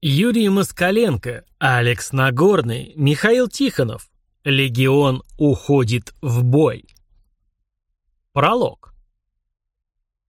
Юрий Москаленко, Алекс Нагорный, Михаил Тихонов. Легион уходит в бой. Пролог.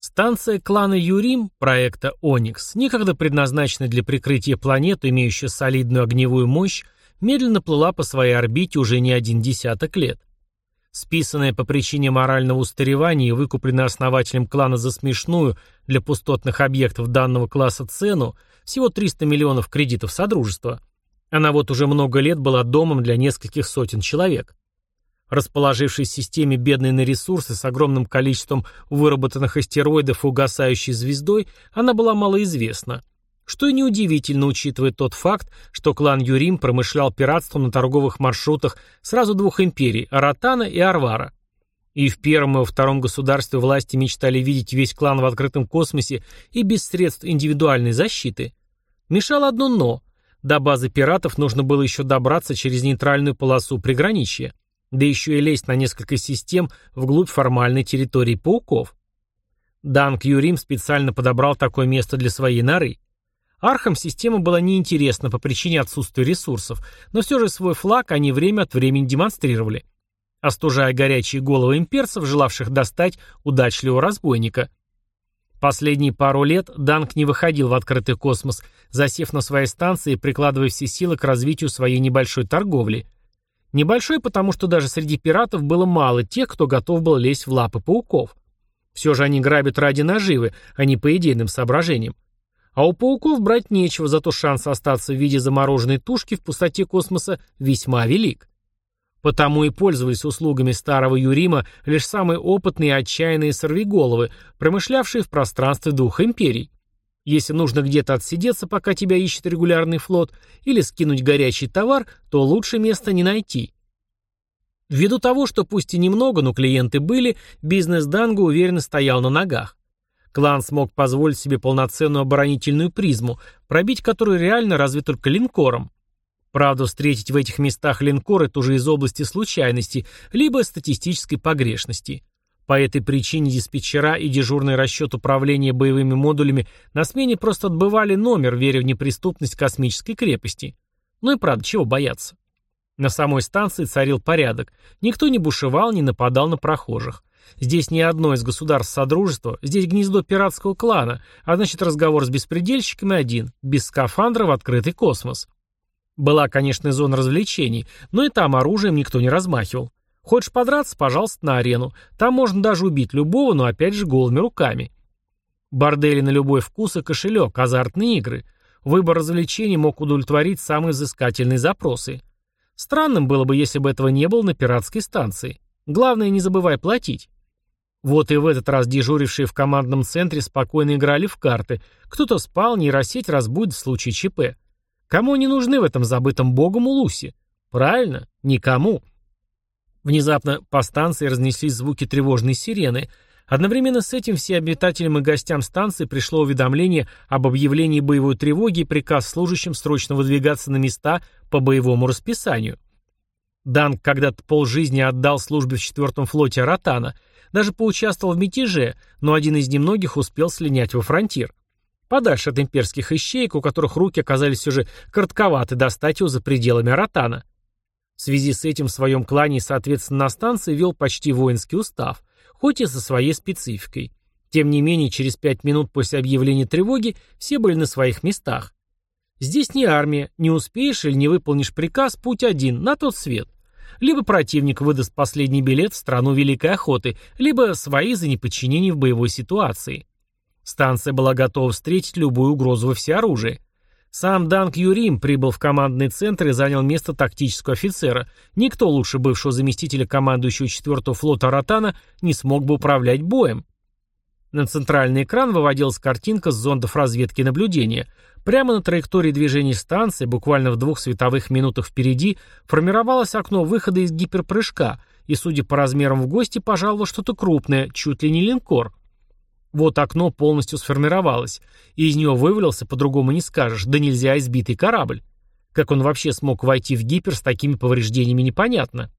Станция клана Юрим, проекта «Оникс», некогда предназначенная для прикрытия планеты, имеющая солидную огневую мощь, медленно плыла по своей орбите уже не один десяток лет. Списанная по причине морального устаревания и выкупленная основателем клана за смешную для пустотных объектов данного класса цену, всего 300 миллионов кредитов Содружества, она вот уже много лет была домом для нескольких сотен человек. Расположившись в системе бедной на ресурсы с огромным количеством выработанных астероидов и угасающей звездой, она была малоизвестна. Что и неудивительно, учитывая тот факт, что клан Юрим промышлял пиратством на торговых маршрутах сразу двух империй – Аратана и Арвара. И в первом и во втором государстве власти мечтали видеть весь клан в открытом космосе и без средств индивидуальной защиты. Мешало одно «но». До базы пиратов нужно было еще добраться через нейтральную полосу приграничья да еще и лезть на несколько систем вглубь формальной территории пауков. Данк Юрим специально подобрал такое место для своей норы. Архам система была неинтересна по причине отсутствия ресурсов, но все же свой флаг они время от времени демонстрировали, остужая горячие головы имперцев, желавших достать удачливого разбойника. Последние пару лет Данк не выходил в открытый космос, засев на своей станции и прикладывая все силы к развитию своей небольшой торговли. Небольшой, потому что даже среди пиратов было мало тех, кто готов был лезть в лапы пауков. Все же они грабят ради наживы, а не по идейным соображениям. А у пауков брать нечего, зато шанс остаться в виде замороженной тушки в пустоте космоса весьма велик. Потому и пользовались услугами старого Юрима лишь самые опытные и отчаянные сорвиголовы, промышлявшие в пространстве двух империй. Если нужно где-то отсидеться, пока тебя ищет регулярный флот, или скинуть горячий товар, то лучше места не найти. Ввиду того, что пусть и немного, но клиенты были, бизнес Данго уверенно стоял на ногах. Клан смог позволить себе полноценную оборонительную призму, пробить которую реально разве только линкором. Правда, встретить в этих местах линкоры тоже из области случайности, либо статистической погрешности. По этой причине диспетчера и дежурный расчет управления боевыми модулями на смене просто отбывали номер, веря в неприступность космической крепости. Ну и правда, чего бояться? На самой станции царил порядок. Никто не бушевал, не нападал на прохожих. Здесь не одно из государств Содружества, здесь гнездо пиратского клана, а значит разговор с беспредельщиками один, без скафандра в открытый космос. Была, конечно, зона развлечений, но и там оружием никто не размахивал. Хочешь подраться, пожалуйста, на арену. Там можно даже убить любого, но опять же голыми руками. Бордели на любой вкус и кошелек, азартные игры. Выбор развлечений мог удовлетворить самые взыскательные запросы. Странным было бы, если бы этого не было на пиратской станции. Главное, не забывай платить. Вот и в этот раз дежурившие в командном центре спокойно играли в карты. Кто-то спал, нейросеть разбудит в случае ЧП. Кому они нужны в этом забытом богом Улусе? Правильно, никому. Внезапно по станции разнеслись звуки тревожной сирены. Одновременно с этим все обитателям и гостям станции пришло уведомление об объявлении боевой тревоги и приказ служащим срочно выдвигаться на места по боевому расписанию. Данк когда-то полжизни отдал службе в четвертом флоте Ротана, даже поучаствовал в мятеже, но один из немногих успел слинять во фронтир. Подальше от имперских ищеек, у которых руки оказались все же коротковаты достать его за пределами Ротана. В связи с этим в своем клане соответственно, на станции вел почти воинский устав, хоть и со своей спецификой. Тем не менее, через пять минут после объявления тревоги все были на своих местах. Здесь не армия, не успеешь или не выполнишь приказ, путь один, на тот свет. Либо противник выдаст последний билет в страну Великой Охоты, либо свои за неподчинение в боевой ситуации. Станция была готова встретить любую угрозу во всеоружии. Сам Данк Юрим прибыл в командный центр и занял место тактического офицера. Никто лучше бывшего заместителя командующего 4-го флота Ротана не смог бы управлять боем. На центральный экран выводилась картинка с зондов разведки наблюдения. Прямо на траектории движения станции, буквально в двух световых минутах впереди, формировалось окно выхода из гиперпрыжка, и, судя по размерам в гости, пожаловало что-то крупное, чуть ли не линкор. Вот окно полностью сформировалось, и из него вывалился, по-другому не скажешь, да нельзя избитый корабль. Как он вообще смог войти в гипер с такими повреждениями, непонятно.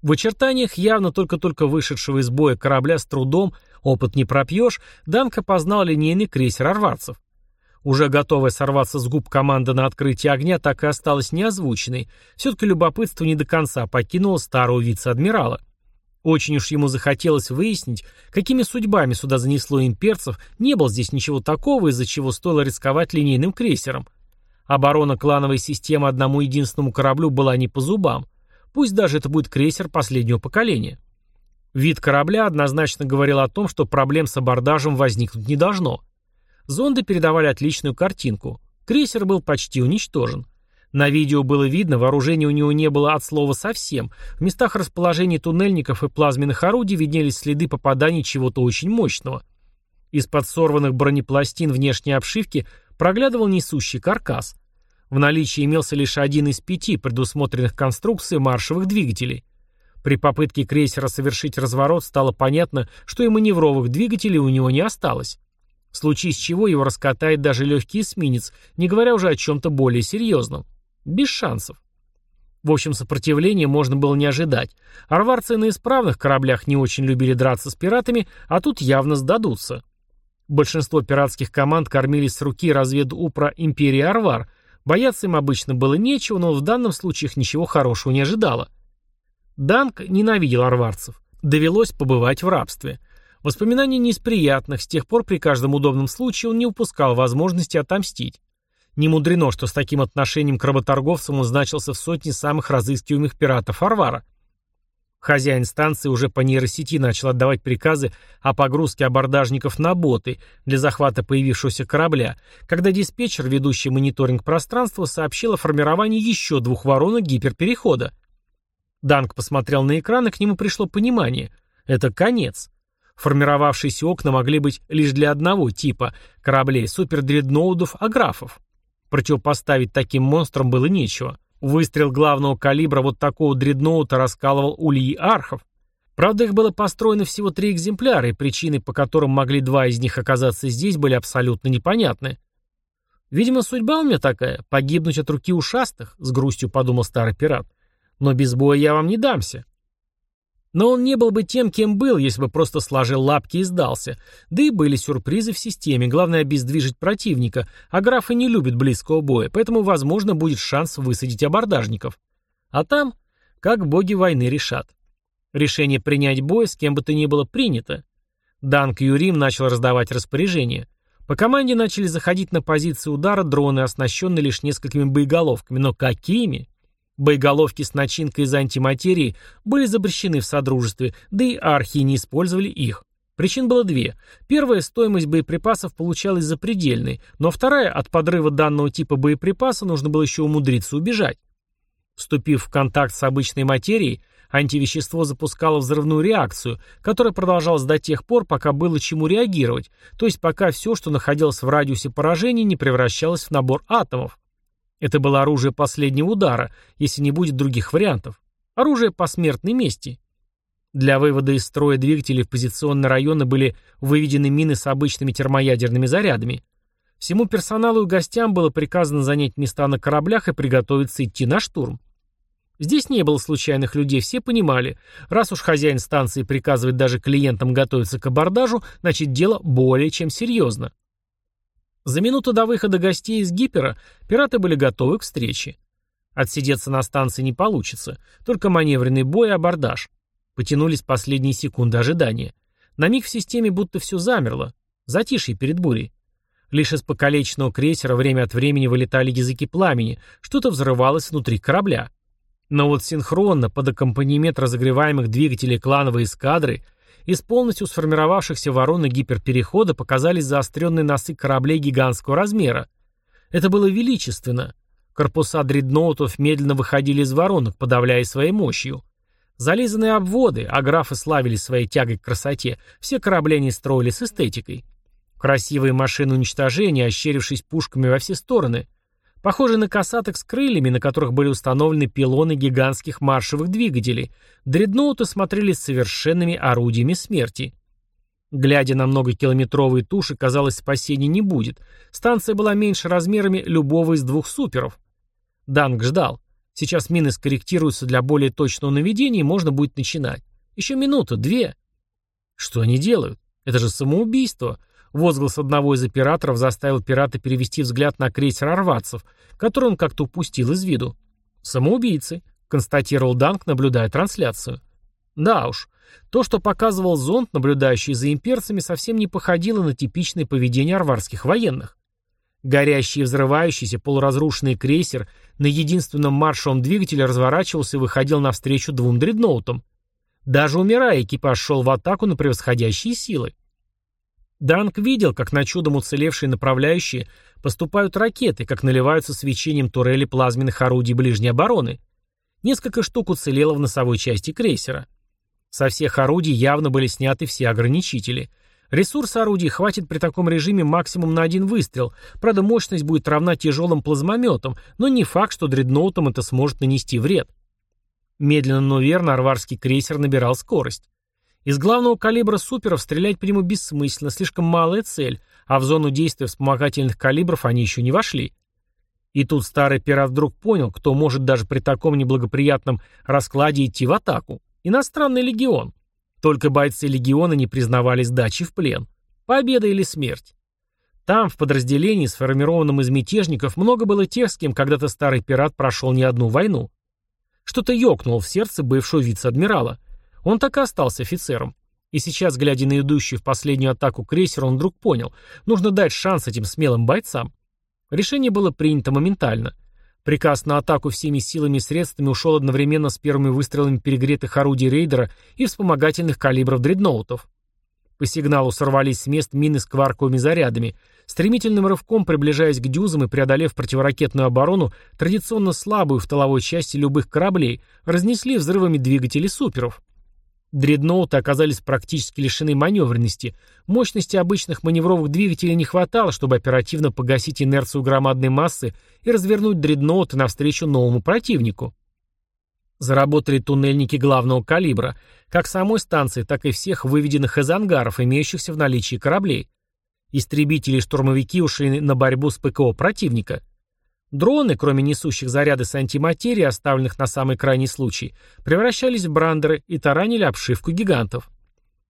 В очертаниях явно только-только вышедшего из боя корабля с трудом, опыт не пропьешь, Данка познал линейный крейсер арварцев. Уже готовая сорваться с губ команда на открытие огня так и осталась неозвученной. Все-таки любопытство не до конца покинуло старого вице-адмирала. Очень уж ему захотелось выяснить, какими судьбами сюда занесло имперцев, не было здесь ничего такого, из-за чего стоило рисковать линейным крейсером. Оборона клановой системы одному единственному кораблю была не по зубам. Пусть даже это будет крейсер последнего поколения. Вид корабля однозначно говорил о том, что проблем с абордажем возникнуть не должно. Зонды передавали отличную картинку. Крейсер был почти уничтожен. На видео было видно, вооружения у него не было от слова совсем. В местах расположения туннельников и плазменных орудий виднелись следы попаданий чего-то очень мощного. Из-под сорванных бронепластин внешней обшивки проглядывал несущий каркас. В наличии имелся лишь один из пяти предусмотренных конструкций маршевых двигателей. При попытке крейсера совершить разворот стало понятно, что и маневровых двигателей у него не осталось. В случае с чего его раскатает даже легкий эсминец, не говоря уже о чем-то более серьезном. Без шансов. В общем, сопротивления можно было не ожидать. Арварцы на исправных кораблях не очень любили драться с пиратами, а тут явно сдадутся. Большинство пиратских команд кормились с руки разведупра Империи Арвар. Бояться им обычно было нечего, но в данном случае их ничего хорошего не ожидало. Данк ненавидел арварцев. Довелось побывать в рабстве. Воспоминания не из приятных, с тех пор при каждом удобном случае он не упускал возможности отомстить. Не мудрено, что с таким отношением к работорговцам он значился в сотне самых разыскиваемых пиратов Арвара. Хозяин станции уже по нейросети начал отдавать приказы о погрузке абордажников на боты для захвата появившегося корабля, когда диспетчер, ведущий мониторинг пространства, сообщил о формировании еще двух воронок гиперперехода. Данк посмотрел на экран, и к нему пришло понимание. Это конец. Формировавшиеся окна могли быть лишь для одного типа кораблей супердредноудов аграфов. Противопоставить таким монстрам было нечего. Выстрел главного калибра вот такого дредноута раскалывал ульи архов. Правда, их было построено всего три экземпляра, и причины, по которым могли два из них оказаться здесь, были абсолютно непонятны. «Видимо, судьба у меня такая — погибнуть от руки ушастых», — с грустью подумал старый пират. «Но без боя я вам не дамся. Но он не был бы тем, кем был, если бы просто сложил лапки и сдался. Да и были сюрпризы в системе, главное обездвижить противника, а графы не любят близкого боя, поэтому, возможно, будет шанс высадить абордажников. А там, как боги войны решат. Решение принять бой с кем бы то ни было принято. Данк Юрим начал раздавать распоряжения. По команде начали заходить на позиции удара дроны, оснащенные лишь несколькими боеголовками. Но какими? Боеголовки с начинкой из антиматерии были запрещены в Содружестве, да и архи не использовали их. Причин было две. Первая – стоимость боеприпасов получалась запредельной, но вторая – от подрыва данного типа боеприпаса нужно было еще умудриться убежать. Вступив в контакт с обычной материей, антивещество запускало взрывную реакцию, которая продолжалась до тех пор, пока было чему реагировать, то есть пока все, что находилось в радиусе поражения, не превращалось в набор атомов. Это было оружие последнего удара, если не будет других вариантов. Оружие посмертной мести. Для вывода из строя двигателей в позиционные районы были выведены мины с обычными термоядерными зарядами. Всему персоналу и гостям было приказано занять места на кораблях и приготовиться идти на штурм. Здесь не было случайных людей, все понимали, раз уж хозяин станции приказывает даже клиентам готовиться к абордажу, значит дело более чем серьезно. За минуту до выхода гостей из гипера пираты были готовы к встрече. Отсидеться на станции не получится, только маневренный бой и абордаж. Потянулись последние секунды ожидания. На миг в системе будто все замерло. Затишье перед бурей. Лишь из покалеченного крейсера время от времени вылетали языки пламени, что-то взрывалось внутри корабля. Но вот синхронно, под аккомпанемент разогреваемых двигателей клановой эскадры, из полностью сформировавшихся ворон и гиперперехода показались заостренные носы кораблей гигантского размера. Это было величественно. Корпуса дредноутов медленно выходили из воронок, подавляя своей мощью. Зализанные обводы, а графы славились своей тягой к красоте, все корабли они строили с эстетикой. Красивые машины уничтожения, ощерившись пушками во все стороны – Похожие на касаток с крыльями, на которых были установлены пилоны гигантских маршевых двигателей, дредноуты смотрелись совершенными орудиями смерти. Глядя на многокилометровые туши, казалось, спасения не будет. Станция была меньше размерами любого из двух суперов. Данг ждал. Сейчас мины скорректируются для более точного наведения, и можно будет начинать. Еще минута, две. Что они делают? Это же самоубийство. Возглас одного из операторов заставил пирата перевести взгляд на крейсер арватцев, который он как-то упустил из виду. «Самоубийцы», — констатировал Данк, наблюдая трансляцию. Да уж, то, что показывал зонд, наблюдающий за имперцами, совсем не походило на типичное поведение арварских военных. Горящий и взрывающийся полуразрушенный крейсер на единственном маршевом двигателе разворачивался и выходил навстречу двум дредноутам. Даже умирая, экипаж шел в атаку на превосходящие силы. Данк видел, как на чудом уцелевшие направляющие поступают ракеты, как наливаются свечением турели плазменных орудий ближней обороны. Несколько штук уцелело в носовой части крейсера. Со всех орудий явно были сняты все ограничители. Ресурс орудий хватит при таком режиме максимум на один выстрел, правда мощность будет равна тяжелым плазмометам, но не факт, что дредноутам это сможет нанести вред. Медленно, но верно арварский крейсер набирал скорость. Из главного калибра суперов стрелять по нему бессмысленно, слишком малая цель, а в зону действия вспомогательных калибров они еще не вошли. И тут старый пират вдруг понял, кто может даже при таком неблагоприятном раскладе идти в атаку. Иностранный легион. Только бойцы легиона не признавали сдачи в плен. Победа или смерть. Там, в подразделении, сформированном из мятежников, много было тех, с кем когда-то старый пират прошел не одну войну. Что-то ёкнуло в сердце бывшего вице-адмирала. Он так и остался офицером. И сейчас, глядя на идущую в последнюю атаку крейсера, он вдруг понял, нужно дать шанс этим смелым бойцам. Решение было принято моментально. Приказ на атаку всеми силами и средствами ушел одновременно с первыми выстрелами перегретых орудий рейдера и вспомогательных калибров дредноутов. По сигналу сорвались с мест мины с кварковыми зарядами, стремительным рывком приближаясь к дюзам и преодолев противоракетную оборону, традиционно слабую в тыловой части любых кораблей, разнесли взрывами двигатели суперов. Дредноуты оказались практически лишены маневренности. Мощности обычных маневровых двигателей не хватало, чтобы оперативно погасить инерцию громадной массы и развернуть дредноуты навстречу новому противнику. Заработали туннельники главного калибра, как самой станции, так и всех выведенных из ангаров, имеющихся в наличии кораблей. Истребители и штурмовики ушли на борьбу с ПКО противника. Дроны, кроме несущих заряды с антиматерией, оставленных на самый крайний случай, превращались в брандеры и таранили обшивку гигантов.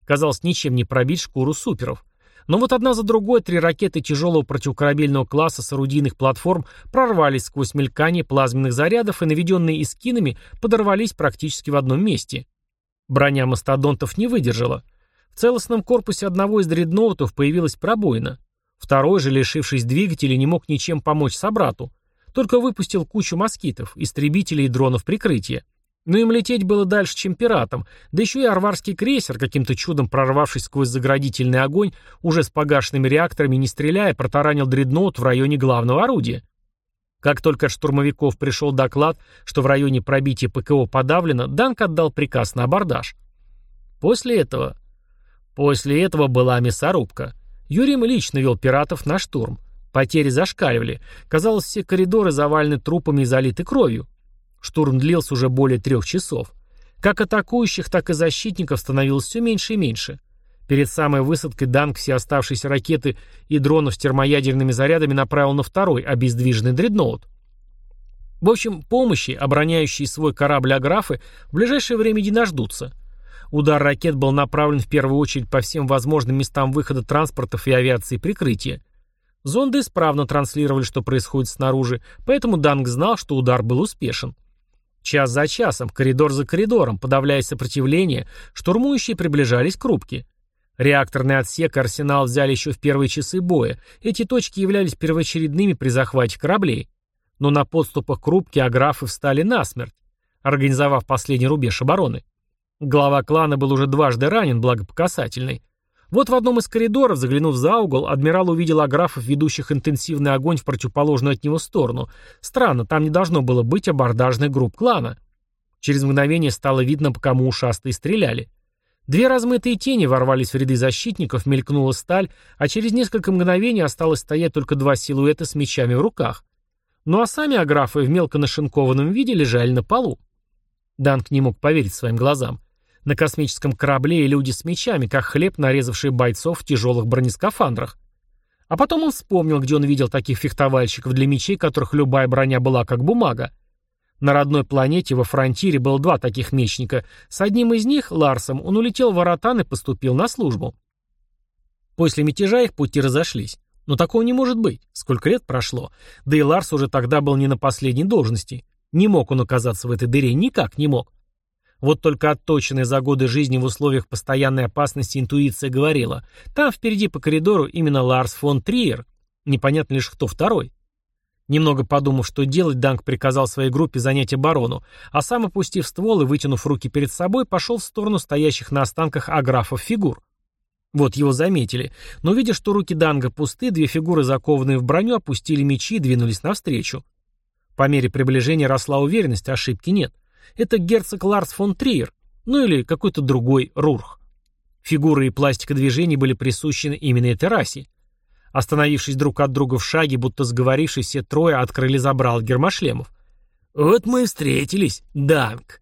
Казалось, ничем не пробить шкуру суперов. Но вот одна за другой три ракеты тяжелого противокорабельного класса с орудийных платформ прорвались сквозь мелькание плазменных зарядов и, наведенные искинами, подорвались практически в одном месте. Броня мастодонтов не выдержала. В целостном корпусе одного из дредноутов появилась пробоина. Второй же, лишившись двигателя, не мог ничем помочь собрату. Только выпустил кучу москитов, истребителей и дронов прикрытия. Но им лететь было дальше, чем пиратам, да еще и арварский крейсер, каким-то чудом прорвавшись сквозь заградительный огонь, уже с погашенными реакторами не стреляя, протаранил дредноут в районе главного орудия. Как только от штурмовиков пришел доклад, что в районе пробития ПКО подавлено, Данк отдал приказ на абордаж. После этого... После этого была мясорубка. Юрим лично вел пиратов на штурм. Потери зашкаливали. Казалось, все коридоры завалены трупами и залиты кровью. Штурм длился уже более трех часов. Как атакующих, так и защитников становилось все меньше и меньше. Перед самой высадкой Данк все оставшиеся ракеты и дронов с термоядерными зарядами направил на второй, обездвиженный дредноут. В общем, помощи, обороняющие свой корабль Аграфы, в ближайшее время не дождутся. Удар ракет был направлен в первую очередь по всем возможным местам выхода транспортов и авиации прикрытия. Зонды исправно транслировали, что происходит снаружи, поэтому Данг знал, что удар был успешен. Час за часом, коридор за коридором, подавляя сопротивление, штурмующие приближались к рубке. Реакторный отсек и арсенал взяли еще в первые часы боя. Эти точки являлись первоочередными при захвате кораблей. Но на подступах к рубке аграфы встали насмерть, организовав последний рубеж обороны. Глава клана был уже дважды ранен, благо вот в одном из коридоров, заглянув за угол, адмирал увидел аграфов, ведущих интенсивный огонь в противоположную от него сторону. Странно, там не должно было быть абордажных групп клана. Через мгновение стало видно, по кому ушастые стреляли. Две размытые тени ворвались в ряды защитников, мелькнула сталь, а через несколько мгновений осталось стоять только два силуэта с мечами в руках. Ну а сами аграфы в мелко нашинкованном виде лежали на полу. Данк не мог поверить своим глазам. На космическом корабле и люди с мечами, как хлеб, нарезавшие бойцов в тяжелых бронескафандрах. А потом он вспомнил, где он видел таких фехтовальщиков для мечей, которых любая броня была как бумага. На родной планете во Фронтире было два таких мечника. С одним из них, Ларсом, он улетел в Аратан и поступил на службу. После мятежа их пути разошлись. Но такого не может быть. Сколько лет прошло. Да и Ларс уже тогда был не на последней должности. Не мог он оказаться в этой дыре, никак не мог. Вот только отточенная за годы жизни в условиях постоянной опасности интуиция говорила, там впереди по коридору именно Ларс фон Триер. Непонятно лишь, кто второй. Немного подумав, что делать, Данк приказал своей группе занять оборону, а сам, опустив ствол и вытянув руки перед собой, пошел в сторону стоящих на останках аграфов фигур. Вот его заметили, но видя, что руки Данга пусты, две фигуры, закованные в броню, опустили мечи и двинулись навстречу. По мере приближения росла уверенность, ошибки нет. Это герцог Ларс фон Триер, ну или какой-то другой Рурх. Фигуры и пластика движений были присущи именно этой расе. Остановившись друг от друга в шаге, будто сговорившись, все трое открыли забрал гермошлемов. «Вот мы и встретились, Данг»,